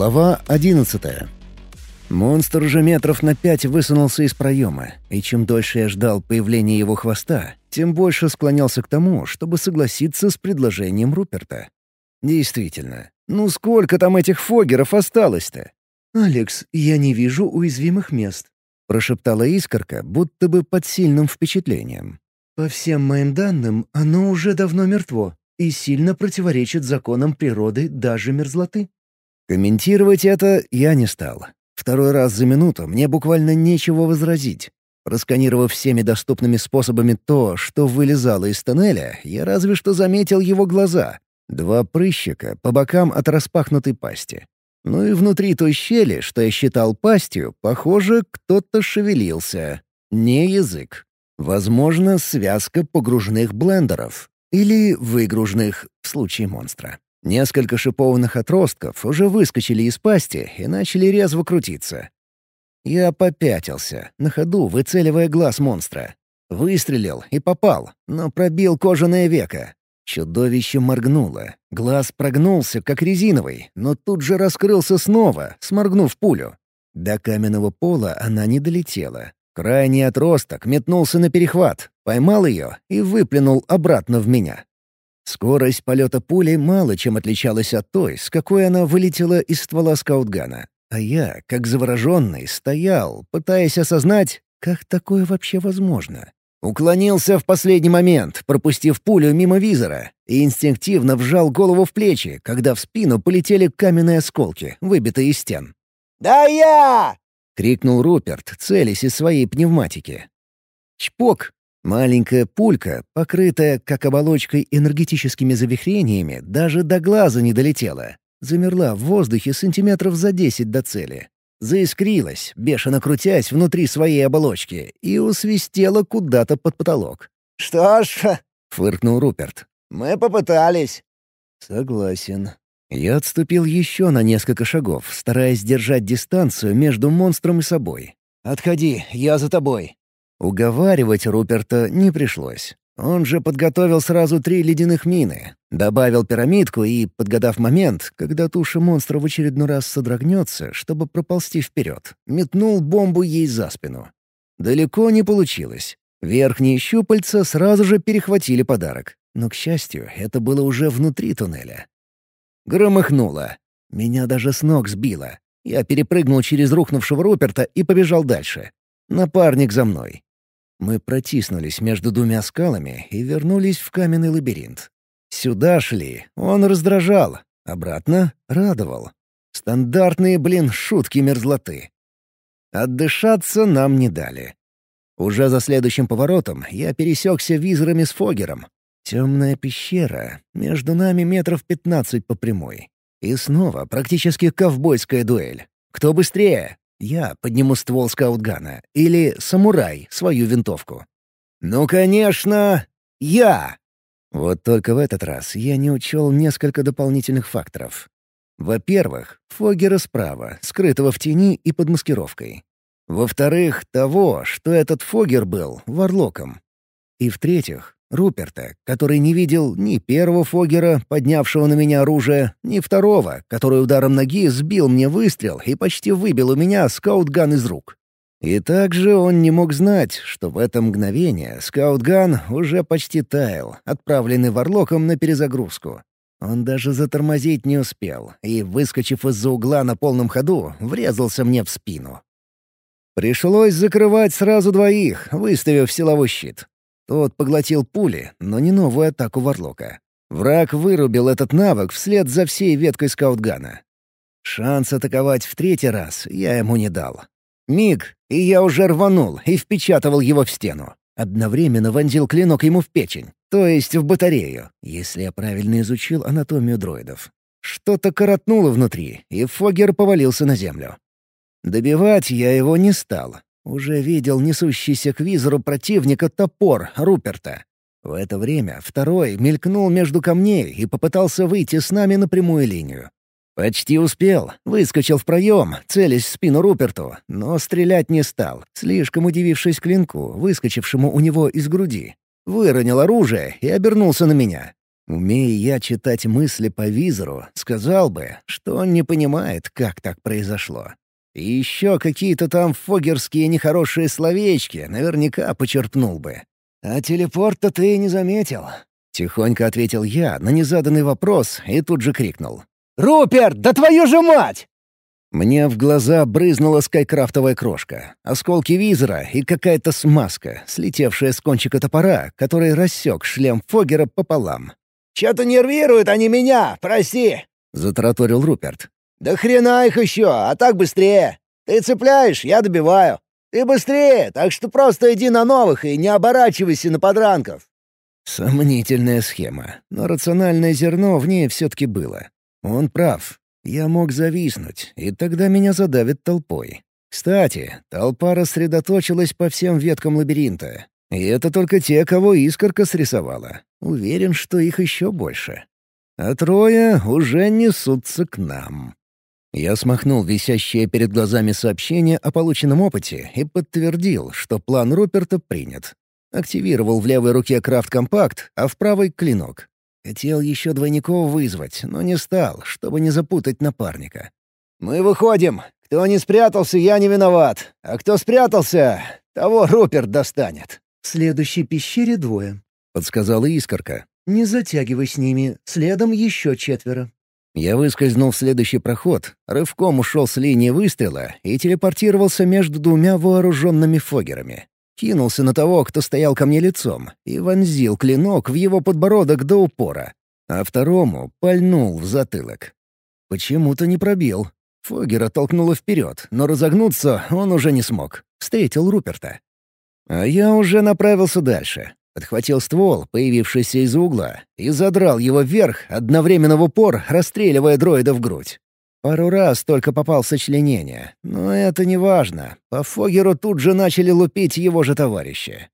Глава одиннадцатая. Монстр уже метров на пять высунулся из проема, и чем дольше я ждал появления его хвоста, тем больше склонялся к тому, чтобы согласиться с предложением Руперта. Действительно, ну сколько там этих фогеров осталось-то? «Алекс, я не вижу уязвимых мест», — прошептала искорка, будто бы под сильным впечатлением. «По всем моим данным, оно уже давно мертво и сильно противоречит законам природы даже мерзлоты». Комментировать это я не стал. Второй раз за минуту мне буквально нечего возразить. Просканировав всеми доступными способами то, что вылезало из тоннеля, я разве что заметил его глаза. Два прыщика по бокам от распахнутой пасти. Ну и внутри той щели, что я считал пастью, похоже, кто-то шевелился. Не язык. Возможно, связка погружных блендеров. Или выгруженных в случае монстра. Несколько шипованных отростков уже выскочили из пасти и начали резво крутиться. Я попятился, на ходу выцеливая глаз монстра. Выстрелил и попал, но пробил кожаное веко. Чудовище моргнуло. Глаз прогнулся, как резиновый, но тут же раскрылся снова, сморгнув пулю. До каменного пола она не долетела. Крайний отросток метнулся на перехват, поймал ее и выплюнул обратно в меня. Скорость полета пули мало чем отличалась от той, с какой она вылетела из ствола скаутгана. А я, как завороженный, стоял, пытаясь осознать, как такое вообще возможно. Уклонился в последний момент, пропустив пулю мимо визора, и инстинктивно вжал голову в плечи, когда в спину полетели каменные осколки, выбитые из стен. «Да я!» — крикнул Руперт, целясь из своей пневматики. Чпок! Маленькая пулька, покрытая, как оболочкой, энергетическими завихрениями, даже до глаза не долетела. Замерла в воздухе сантиметров за десять до цели. Заискрилась, бешено крутясь внутри своей оболочки, и усвистела куда-то под потолок. «Что ж...» — фыркнул Руперт. «Мы попытались». «Согласен». Я отступил еще на несколько шагов, стараясь держать дистанцию между монстром и собой. «Отходи, я за тобой», Уговаривать Руперта не пришлось. Он же подготовил сразу три ледяных мины, добавил пирамидку и, подгадав момент, когда туша монстра в очередной раз содрогнется, чтобы проползти вперед, метнул бомбу ей за спину. Далеко не получилось. Верхние щупальца сразу же перехватили подарок. Но, к счастью, это было уже внутри туннеля. Громыхнуло. Меня даже с ног сбило. Я перепрыгнул через рухнувшего Руперта и побежал дальше. Напарник за мной. Мы протиснулись между двумя скалами и вернулись в каменный лабиринт. Сюда шли, он раздражал, обратно — радовал. Стандартные, блин, шутки мерзлоты. Отдышаться нам не дали. Уже за следующим поворотом я пересекся визорами с Фогером. Темная пещера, между нами метров пятнадцать по прямой. И снова практически ковбойская дуэль. Кто быстрее? Я подниму ствол скаутгана. Или самурай свою винтовку. Ну, конечно, я! Вот только в этот раз я не учел несколько дополнительных факторов. Во-первых, Фогера справа, скрытого в тени и под маскировкой. Во-вторых, того, что этот Фогер был варлоком. И в-третьих, Руперта, который не видел ни первого Фогера, поднявшего на меня оружие, ни второго, который ударом ноги сбил мне выстрел и почти выбил у меня скаутган из рук. И также он не мог знать, что в это мгновение скаутган уже почти таял, отправленный Варлоком на перезагрузку. Он даже затормозить не успел и, выскочив из-за угла на полном ходу, врезался мне в спину. Пришлось закрывать сразу двоих, выставив силовой щит. Тот поглотил пули, но не новую атаку Варлока. Враг вырубил этот навык вслед за всей веткой скаутгана. Шанс атаковать в третий раз я ему не дал. Миг, и я уже рванул и впечатывал его в стену. Одновременно вонзил клинок ему в печень, то есть в батарею, если я правильно изучил анатомию дроидов. Что-то коротнуло внутри, и Фогер повалился на землю. Добивать я его не стал, уже видел несущийся к визору противника топор Руперта. В это время второй мелькнул между камней и попытался выйти с нами на прямую линию. Почти успел, выскочил в проем, целясь в спину Руперту, но стрелять не стал, слишком удивившись клинку, выскочившему у него из груди. Выронил оружие и обернулся на меня. Умея я читать мысли по визору, сказал бы, что он не понимает, как так произошло. И еще какие-то там фогерские нехорошие словечки наверняка почерпнул бы. «А телепорт-то ты не заметил», — тихонько ответил я на незаданный вопрос и тут же крикнул. «Руперт, да твою же мать!» Мне в глаза брызнула скайкрафтовая крошка, осколки визора и какая-то смазка, слетевшая с кончика топора, который рассек шлем Фогера пополам. «Чё-то нервируют они меня, прости!» — затраторил Руперт. «Да хрена их еще, а так быстрее! Ты цепляешь, я добиваю. Ты быстрее, так что просто иди на новых и не оборачивайся на подранков». Сомнительная схема, но рациональное зерно в ней все-таки было. Он прав. Я мог зависнуть, и тогда меня задавит толпой. Кстати, толпа рассредоточилась по всем веткам лабиринта. И это только те, кого искорка срисовала. Уверен, что их еще больше. А трое уже несутся к нам. Я смахнул висящее перед глазами сообщение о полученном опыте и подтвердил, что план Руперта принят. Активировал в левой руке крафт-компакт, а в правой — клинок. Хотел еще двойников вызвать, но не стал, чтобы не запутать напарника. «Мы выходим. Кто не спрятался, я не виноват. А кто спрятался, того Руперт достанет». «В следующей пещере двое», — подсказала искорка. «Не затягивай с ними. Следом еще четверо». Я выскользнул в следующий проход, рывком ушел с линии выстрела и телепортировался между двумя вооруженными фогерами. Кинулся на того, кто стоял ко мне лицом, и вонзил клинок в его подбородок до упора, а второму пальнул в затылок. Почему-то не пробил. Фогера толкнуло вперед, но разогнуться он уже не смог. Встретил Руперта. А я уже направился дальше. Подхватил ствол, появившийся из угла, и задрал его вверх, одновременно в упор, расстреливая дроида в грудь. Пару раз только попал сочленение, но это не важно. По Фогеру тут же начали лупить его же товарищи.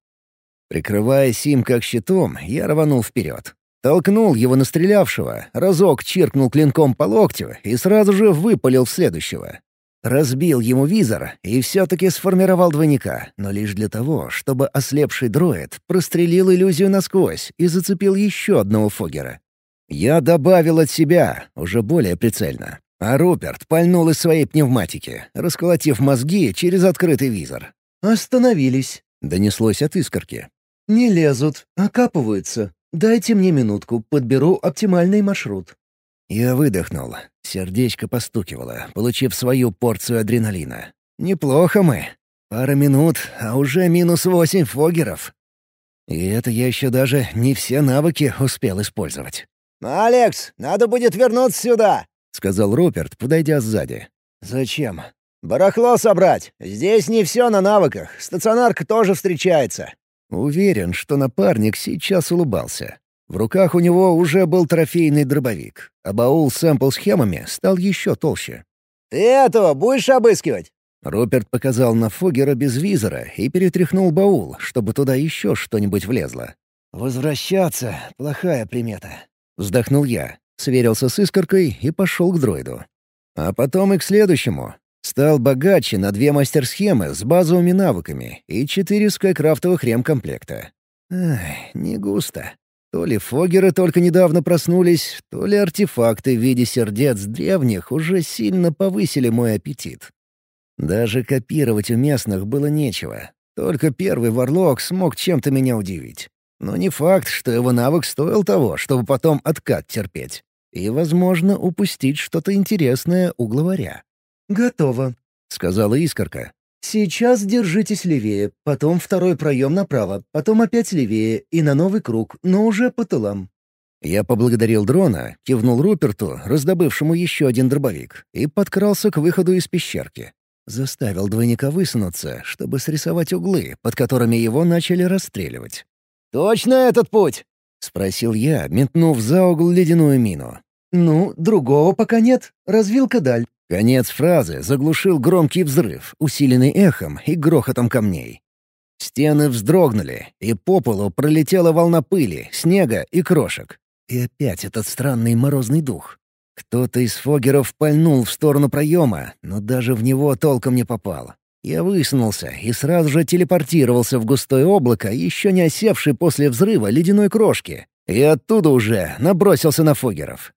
Прикрывая Сим как щитом, я рванул вперед. Толкнул его настрелявшего, разок чиркнул клинком по локтю и сразу же выпалил в следующего. Разбил ему визор и все-таки сформировал двойника, но лишь для того, чтобы ослепший дроид прострелил иллюзию насквозь и зацепил еще одного Фогера. Я добавил от себя, уже более прицельно. А Руперт пальнул из своей пневматики, расколотив мозги через открытый визор. «Остановились», — донеслось от искорки. «Не лезут, окапываются. Дайте мне минутку, подберу оптимальный маршрут». Я выдохнул. Сердечко постукивало, получив свою порцию адреналина. «Неплохо мы. Пара минут, а уже минус восемь фогеров. И это я еще даже не все навыки успел использовать». «Алекс, надо будет вернуться сюда!» — сказал Руперт, подойдя сзади. «Зачем?» «Барахло собрать. Здесь не все на навыках. Стационарка тоже встречается». Уверен, что напарник сейчас улыбался. В руках у него уже был трофейный дробовик, а баул с сэмпл-схемами стал еще толще. «Ты этого будешь обыскивать?» Руперт показал на Фогера без визора и перетряхнул баул, чтобы туда еще что-нибудь влезло. «Возвращаться — плохая примета», — вздохнул я, сверился с искоркой и пошел к дроиду. А потом и к следующему. Стал богаче на две мастер-схемы с базовыми навыками и четыре скайкрафтовых ремкомплекта. Эх, не густо. То ли фогеры только недавно проснулись, то ли артефакты в виде сердец древних уже сильно повысили мой аппетит. Даже копировать у местных было нечего. Только первый варлок смог чем-то меня удивить. Но не факт, что его навык стоил того, чтобы потом откат терпеть. И, возможно, упустить что-то интересное у главаря. «Готово», — сказала искорка. «Сейчас держитесь левее, потом второй проем направо, потом опять левее и на новый круг, но уже по тылам». Я поблагодарил дрона, кивнул Руперту, раздобывшему еще один дробовик, и подкрался к выходу из пещерки. Заставил двойника высунуться, чтобы срисовать углы, под которыми его начали расстреливать. «Точно этот путь?» — спросил я, метнув за угол ледяную мину. «Ну, другого пока нет. Развилка даль. Конец фразы заглушил громкий взрыв, усиленный эхом и грохотом камней. Стены вздрогнули, и по полу пролетела волна пыли, снега и крошек. И опять этот странный морозный дух. Кто-то из фогеров пальнул в сторону проема, но даже в него толком не попал. Я высунулся и сразу же телепортировался в густое облако, еще не осевший после взрыва ледяной крошки. И оттуда уже набросился на фогеров.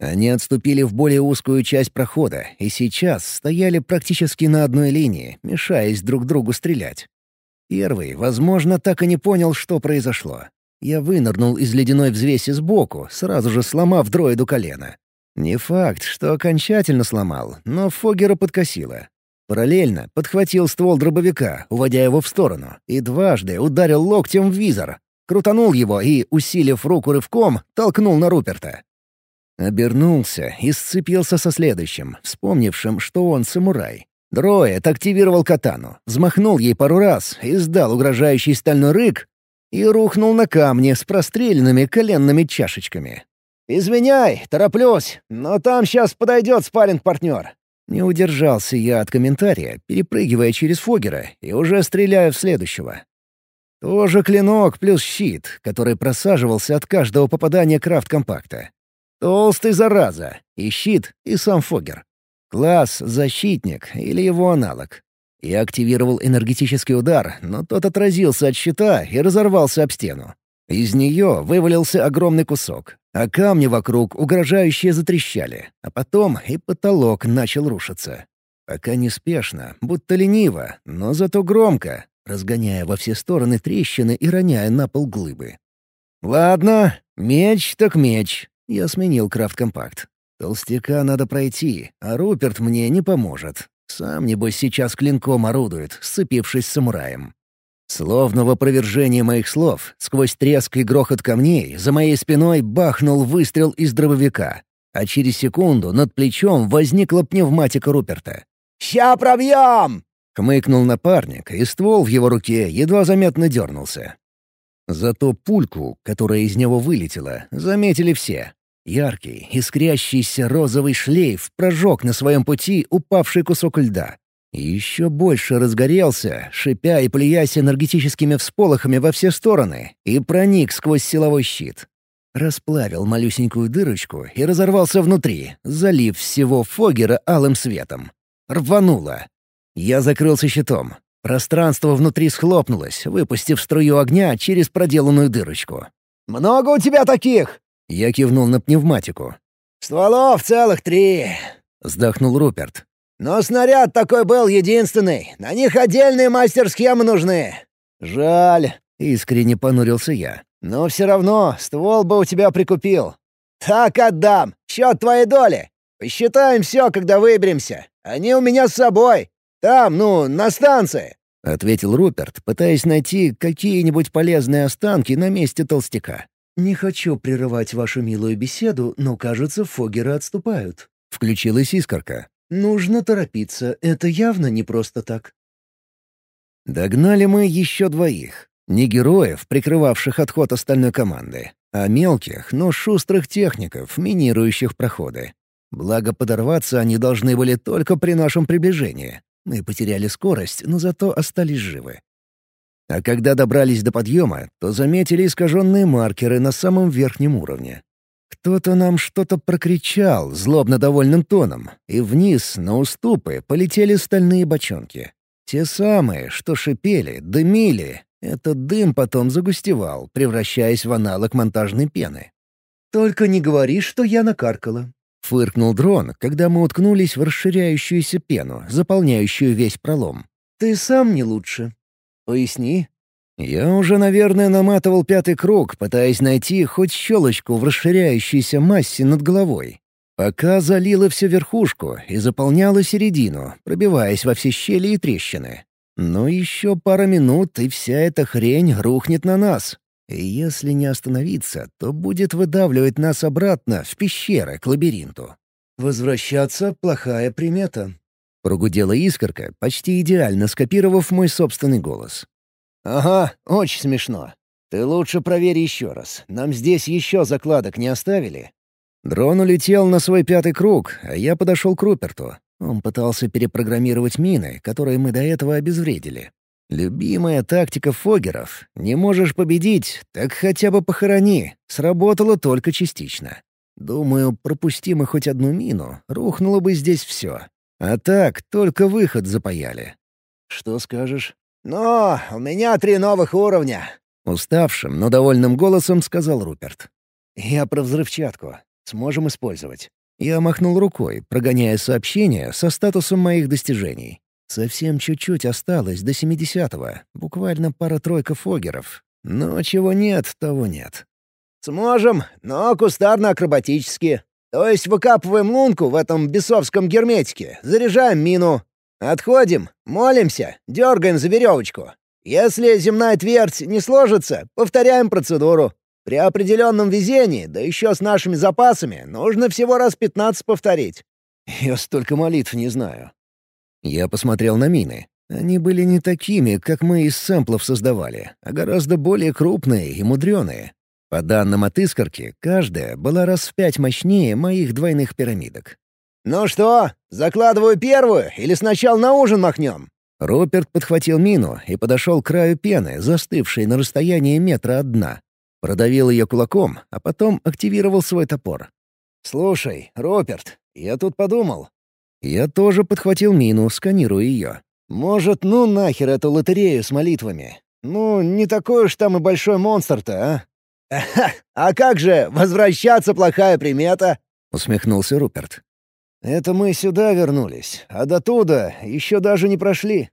Они отступили в более узкую часть прохода и сейчас стояли практически на одной линии, мешаясь друг другу стрелять. Первый, возможно, так и не понял, что произошло. Я вынырнул из ледяной взвеси сбоку, сразу же сломав дроиду колено. Не факт, что окончательно сломал, но Фогера подкосило. Параллельно подхватил ствол дробовика, уводя его в сторону, и дважды ударил локтем в визор. Крутанул его и, усилив руку рывком, толкнул на Руперта. Обернулся и сцепился со следующим, вспомнившим, что он самурай. Дроид активировал катану, взмахнул ей пару раз, издал угрожающий стальной рык и рухнул на камни с простреленными коленными чашечками. «Извиняй, тороплюсь, но там сейчас подойдет спарринг-партнер». Не удержался я от комментария, перепрыгивая через Фогера и уже стреляя в следующего. Тоже клинок плюс щит, который просаживался от каждого попадания крафт-компакта. Толстый зараза. И щит, и сам Фогер. Класс «Защитник» или его аналог. Я активировал энергетический удар, но тот отразился от щита и разорвался об стену. Из нее вывалился огромный кусок, а камни вокруг угрожающе затрещали, а потом и потолок начал рушиться. Пока неспешно, будто лениво, но зато громко, разгоняя во все стороны трещины и роняя на пол глыбы. «Ладно, меч так меч. Я сменил крафт-компакт. Толстяка надо пройти, а Руперт мне не поможет. Сам, небось, сейчас клинком орудует, сцепившись с самураем. Словно в опровержение моих слов, сквозь треск и грохот камней, за моей спиной бахнул выстрел из дробовика, а через секунду над плечом возникла пневматика Руперта. «Ща пробьем!» — хмыкнул напарник, и ствол в его руке едва заметно дернулся. Зато пульку, которая из него вылетела, заметили все. Яркий, искрящийся розовый шлейф прожег на своем пути упавший кусок льда. И еще больше разгорелся, шипя и плюясь энергетическими всполохами во все стороны, и проник сквозь силовой щит. Расплавил малюсенькую дырочку и разорвался внутри, залив всего Фогера алым светом. Рвануло. Я закрылся щитом. Пространство внутри схлопнулось, выпустив струю огня через проделанную дырочку. «Много у тебя таких?» Я кивнул на пневматику. «Стволов целых три», — вздохнул Руперт. «Но снаряд такой был единственный. На них отдельные мастер-схемы нужны». «Жаль», — искренне понурился я. «Но все равно ствол бы у тебя прикупил». «Так отдам. Счет твоей доли. Посчитаем все, когда выберемся. Они у меня с собой. Там, ну, на станции». — ответил Руперт, пытаясь найти какие-нибудь полезные останки на месте толстяка. «Не хочу прерывать вашу милую беседу, но, кажется, фогеры отступают». Включилась искорка. «Нужно торопиться, это явно не просто так». Догнали мы еще двоих. Не героев, прикрывавших отход остальной команды, а мелких, но шустрых техников, минирующих проходы. Благо подорваться они должны были только при нашем приближении. Мы потеряли скорость, но зато остались живы. А когда добрались до подъема, то заметили искаженные маркеры на самом верхнем уровне. Кто-то нам что-то прокричал злобно довольным тоном, и вниз, на уступы, полетели стальные бочонки. Те самые, что шипели, дымили. Этот дым потом загустевал, превращаясь в аналог монтажной пены. «Только не говори, что я накаркала», — фыркнул дрон, когда мы уткнулись в расширяющуюся пену, заполняющую весь пролом. «Ты сам не лучше». Поясни». Я уже, наверное, наматывал пятый круг, пытаясь найти хоть щелочку в расширяющейся массе над головой. Пока залило всю верхушку и заполняло середину, пробиваясь во все щели и трещины. Но еще пара минут, и вся эта хрень рухнет на нас. И если не остановиться, то будет выдавливать нас обратно в пещеры к лабиринту. «Возвращаться — плохая примета», Прогудела искорка, почти идеально скопировав мой собственный голос. «Ага, очень смешно. Ты лучше проверь еще раз. Нам здесь еще закладок не оставили?» Дрон улетел на свой пятый круг, а я подошел к Руперту. Он пытался перепрограммировать мины, которые мы до этого обезвредили. Любимая тактика фогеров — не можешь победить, так хотя бы похорони. Сработало только частично. Думаю, пропустим мы хоть одну мину, рухнуло бы здесь все. А так, только выход запаяли. «Что скажешь?» «Ну, у меня три новых уровня», — Уставшим, но довольным голосом сказал Руперт. «Я про взрывчатку. Сможем использовать». Я махнул рукой, прогоняя сообщения со статусом моих достижений. Совсем чуть-чуть осталось до 70-го, буквально пара-тройка фогеров. Но чего нет, того нет. «Сможем, но кустарно-акробатически. То есть выкапываем лунку в этом бесовском герметике, заряжаем мину. Отходим, молимся, дергаем за веревочку. Если земная твердь не сложится, повторяем процедуру. При определенном везении, да еще с нашими запасами, нужно всего раз пятнадцать повторить». «Я столько молитв не знаю». Я посмотрел на мины. Они были не такими, как мы из сэмплов создавали, а гораздо более крупные и мудреные. По данным от искорки, каждая была раз в пять мощнее моих двойных пирамидок. «Ну что, закладываю первую или сначала на ужин махнем?» Руперт подхватил мину и подошел к краю пены, застывшей на расстоянии метра от дна. Продавил ее кулаком, а потом активировал свой топор. «Слушай, Руперт, я тут подумал». Я тоже подхватил мину, сканируя ее. «Может, ну нахер эту лотерею с молитвами? Ну, не такой уж там и большой монстр-то, а?» «А как же, возвращаться плохая примета?» — усмехнулся Руперт. «Это мы сюда вернулись, а до туда еще даже не прошли».